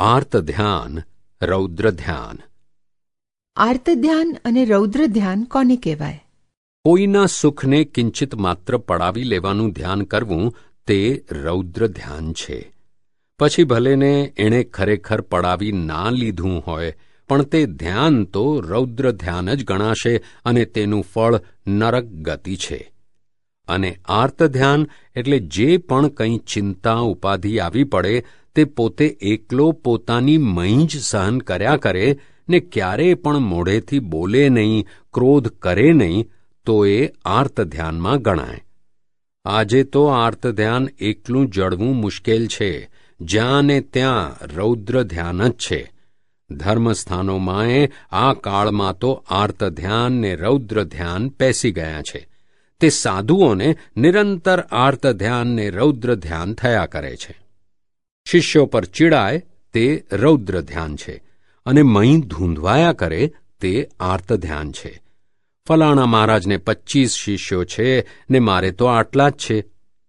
આર્ત ધ્યાન રૌદ્ર ધ્યાન આર્ત ધ્યાન અને રૌદ્ર ધ્યાન કોને કહેવાય? કોઈના સુખને કિંચિત માત્ર પડાવી લેવાનું ધ્યાન કરવું તે રૌદ્ર ધ્યાન છે. પછી ભલેને એણે ખરેખર પડાવી ના લીધું હોય પણ તે ધ્યાન તો રૌદ્ર ધ્યાન જ ગણાશે અને તેનું ફળ નરક ગતિ છે. અને આર્ત ધ્યાન એટલે જે પણ કંઈ ચિંતા ઉપાધિ આવી પડે તે પોતે એકલો પોતાની મહી જ સહન કર્યા કરે ને ક્યારેય પણ મોઢેથી બોલે નહીં, ક્રોધ કરે નહીં, તો એ આર્ત ધ્યાનમાં ગણાય. આજે તો આર્ત ધ્યાન એકલું જળવું મુશ્કેલ છે, જ્યાં ને ત્યાં રૌદ્ર ધ્યાન જ છે. ધર્મસ્થાનોમાંય આ કાળમાં તો આર્ત ધ્યાન ને રૌદ્ર ધ્યાન પેસી ગયા છે. તે સાધુઓને નિરંતર આર્ત ધ્યાન ને રૌદ્ર ધ્યાન થયા કરે છે. શિષ્યો પર ચીડાય તે રૌદ્ર ધ્યાન છે અને મહી ધૂંધવાયા કરે તે આર્ત ધ્યાન છે. ફલાણા મહારાજને પચ્ચીસ શિષ્યો છે ને મારે તો આટલા જ છે.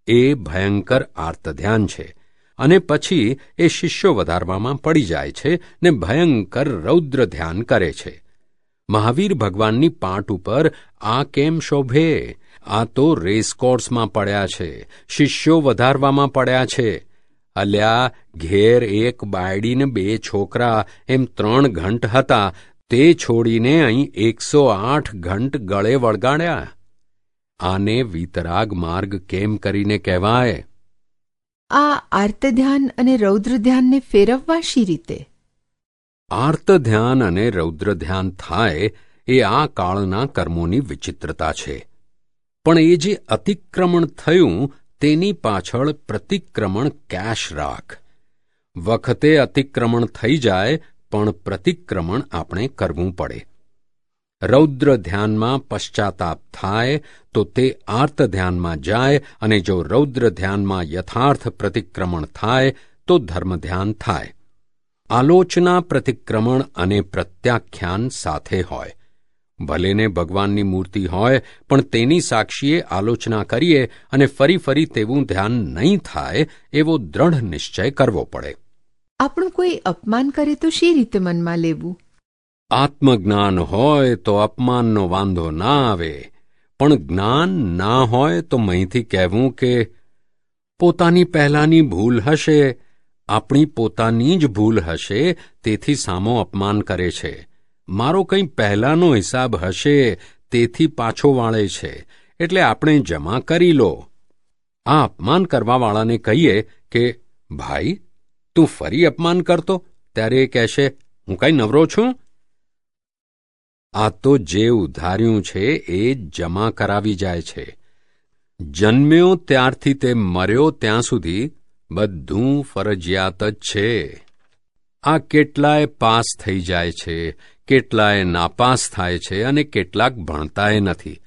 એ ભયંકર આર્ત ધ્યાન છે અને પછી એ શિષ્યો વધારવામાં પડી જાય છે ને ભયંકર રૌદ્ર ધ્યાન કરે છે. મહાવીર ભગવાનની પાટ ઉપર આ કેમ શોભે? આ તો રેસકોર્સમાં પડ્યા છે. શિષ્યો વધારવામાં પડ્યા છે. અલ્યા ઘેર એક બાયડીને બે છોકરા એમ ત્રણ ઘંટ હતા તે છોડીને અહીં એકસો આઠ ઘંટ ગળે વળગાડ્યા. આને વિતરાગ માર્ગ કેમ કરીને કહેવાય? આ આર્ત ધ્યાન અને રૌદ્ર ધ્યાનને ફેરવવા શી રીતે? આર્ત ધ્યાન અને રૌદ્ર ધ્યાન થાય એ આ કાળના કર્મોની વિચિત્રતા છે. પણ એ જે અતિક્રમણ થયું તેની પાછળ પ્રતિક્રમણ કેશ રાખ. વખતે અતિક્રમણ થઈ જાય, પણ પ્રતિક્રમણ આપણે કરવું પડે. રૌદ્ર ધ્યાનમાં પશ્ચાતાપ થાય, તો તે આર્ત ધ્યાનમાં જાય, અને જો રૌદ્ર ધ્યાનમાં યથાર્થ પ્રતિક્રમણ થાય, તો ધર્મ ધ્યાન થાય. આલોચના પ્રતિક્રમણ અને પ્રત્યાખ્યાન સાથે હોય. ભલેને ભગવાનની મૂર્તિ હોય પણ તેની સાક્ષીએ આલોચના કરીએ અને ફરી ફરી તેવું ધ્યાન નહીં થાય એવો દ્રઢ નિશ્ચય કરવો પડે. આપણું કોઈ અપમાન કરે તો શી રીતે મનમાં લેવું? આત્મજ્ઞાન હોય તો અપમાનનો વાંધો ના આવે પણ જ્ઞાન ના હોય તો અહીંથી કહેવું કે પોતાની પહેલાની ભૂલ હશે આપણી પોતાની જ ભૂલ હશે તેથી સામો અપમાન કરે છે. મારો કંઈ પહેલાંનો હિસાબ હશે, તેથી પાછો વાળે છે. એટલે આપણે જમા કરી લો. આ અપમાન કરવાવાળાને કહીએ કે, ભાઈ, તું ફરી અપમાન કરતો? ત્યારે એ કહેશે, હું કંઈ નવરો છું? આ તો જે ઉધાર્યું છે એ જમા કરાવી જાય છે. જન્મ્યો ત્યારથી તે મર્યો ત્યાં સુધી બધું ફરજિયાત જ છે. આ કેટલાય પાસ થઈ જાય છે. કેટલાય નાપાસ થાય છે અને કેટલાક ભણતાય નથી.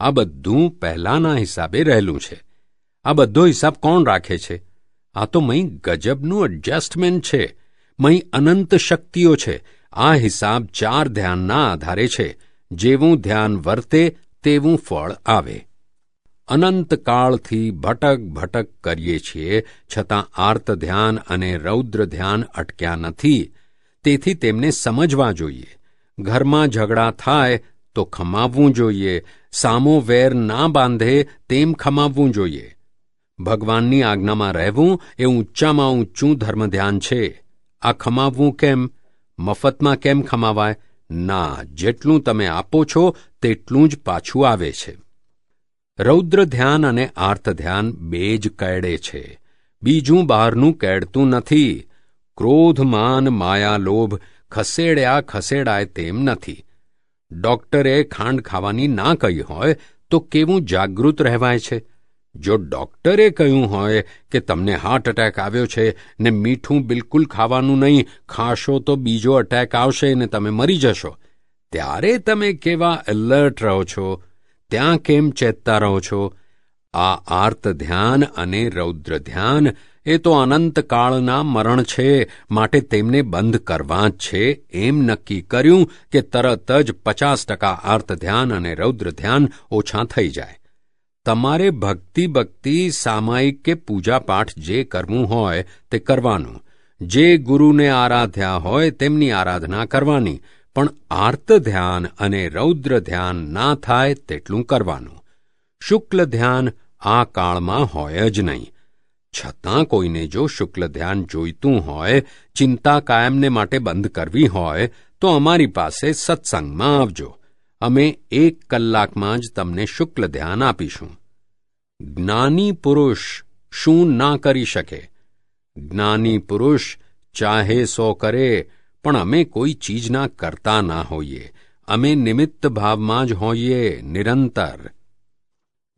આ બધું પહેલાના હિસાબે રહેલું છે. આ બધો હિસાબ કોણ રાખે છે? આ તો મહી ગજબનું એડજસ્ટમેન્ટ છે. મહી અનંત શક્તિઓ છે. આ હિસાબ ચાર ધ્યાનના આધારે છે. જેવું ધ્યાન વર્તે, તેવું ફળ આવે. અનંત કાળથી ભટક ભટક કરીએ છીએ, છતાં આર્ત ધ્યાન અને રૌદ્ર ધ્યાન અટક્યા નથી. તેથી તેમને સમજવા જોઈએ. ઘરમાં ઝઘડા થાય તો ખમાવવું જોઈએ. સામો વેર ના બાંધે તેમ ખમાવવું જોઈએ. ભગવાનની આજ્ઞામાં રહેવું એ ઊંચામાં ઊંચું ધર્મ ધ્યાન છે. આ ખમાવવું કેમ? મફતમાં કેમ ખમાવાય? ના, જેટલું તમે આપો છો તેટલું જ પાછું આવે છે. રૌદ્ર ધ્યાન અને આર્ત ધ્યાન બે જ કેડે છે. બીજું બહારનું કેડતું નથી. ક્રોધ માન માયા લોભ ખસેડ્યા ખસેડાય તેમ નથી. ડોક્ટરે ખાંડ ખાવાની ના કહી હોય તો કેવું જાગૃત રહેવાય છે? જો ડોક્ટરે કહ્યું હોય કે તમને હાર્ટ એટેક આવ્યો છે ને મીઠું બિલકુલ ખાવાનું નહીં, ખાશો તો બીજો અટેક આવશે ને તમે મરી જશો. ત્યારે તમે કેવા એલર્ટ રહો છો? ત્યાં કેમ ચેતતા રહો છો? આ આર્ત ધ્યાન અને રૌદ્ર ધ્યાન એ તો અનંતકાળના મરણ છે, માટે તેમને બંધ કરવા જ છે. એમ નક્કી કર્યું કે તરત જ પચાસ ટકા આર્ત ધ્યાન અને રૌદ્ર ધ્યાન ઓછા થઈ જાય. તમારે ભક્તિ ભક્તિ, સામાયિક કે પૂજાપાઠ જે કરવું હોય તે કરવાનું. જે ગુરુને આરાધ્યા હોય તેમની આરાધના કરવાની. પણ આર્ત ધ્યાન અને રૌદ્ર ધ્યાન ના થાય તેટલું કરવાનું. શુક્લ ધ્યાન આ કાળમાં હોય જ નહીં. છતાં કોઈને જો શુક્લ ધ્યાન જોઈતું હોય, ચિંતા કાયમને માટે બંધ કરવી હોય, તો અમારી પાસે સત્સંગમાં આવજો. અમે એક કલાકમાં જ તમને શુક્લ ધ્યાન આપીશું. જ્ઞાની પુરુષ શું ના કરી શકે? જ્ઞાની પુરુષ ચાહે સો કરે, પણ અમે કોઈ ચીજના કરતા ના હોઈએ. અમે નિમિત્ત ભાવમાં જ હોઈએ, નિરંતર.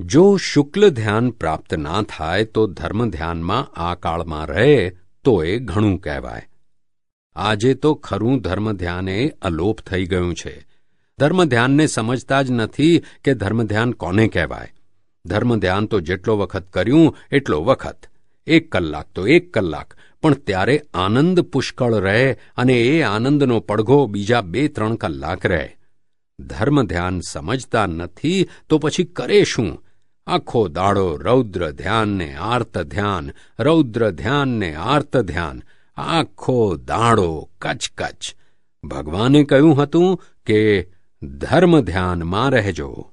જો શુક્લ ધ્યાન પ્રાપ્ત ના થાય તો ધર્મ ધ્યાનમાં આ કાળમાં રહે તો એ ઘણું કહેવાય. આજે તો ખરું ધર્મ ધ્યાન અલોપ થઈ ગયું છે. ધર્મ ધ્યાનને સમજતા જ નથી કે ધર્મ ધ્યાન કોને કહેવાય. ધર્મ ધ્યાન તો જેટલો વખત કર્યું એટલો વખત. એક કલાક તો એક કલાક. પણ ત્યારે આનંદ પુષ્કળ રહે અને એ આનંદનો પડઘો બીજા બે ત્રણ કલાક રહે. ધર્મ ધ્યાન સમજતા નથી તો પછી કરે શું? આખો દાડો રૌદ્ર ધ્યાનને આર્ત ધ્યાન, રૌદ્ર ધ્યાનને આર્ત ધ્યાન, આખો દાડો કચ કચ ભગવાને કહ્યું હતું કે ધર્મ ધ્યાનમાં રહેજો.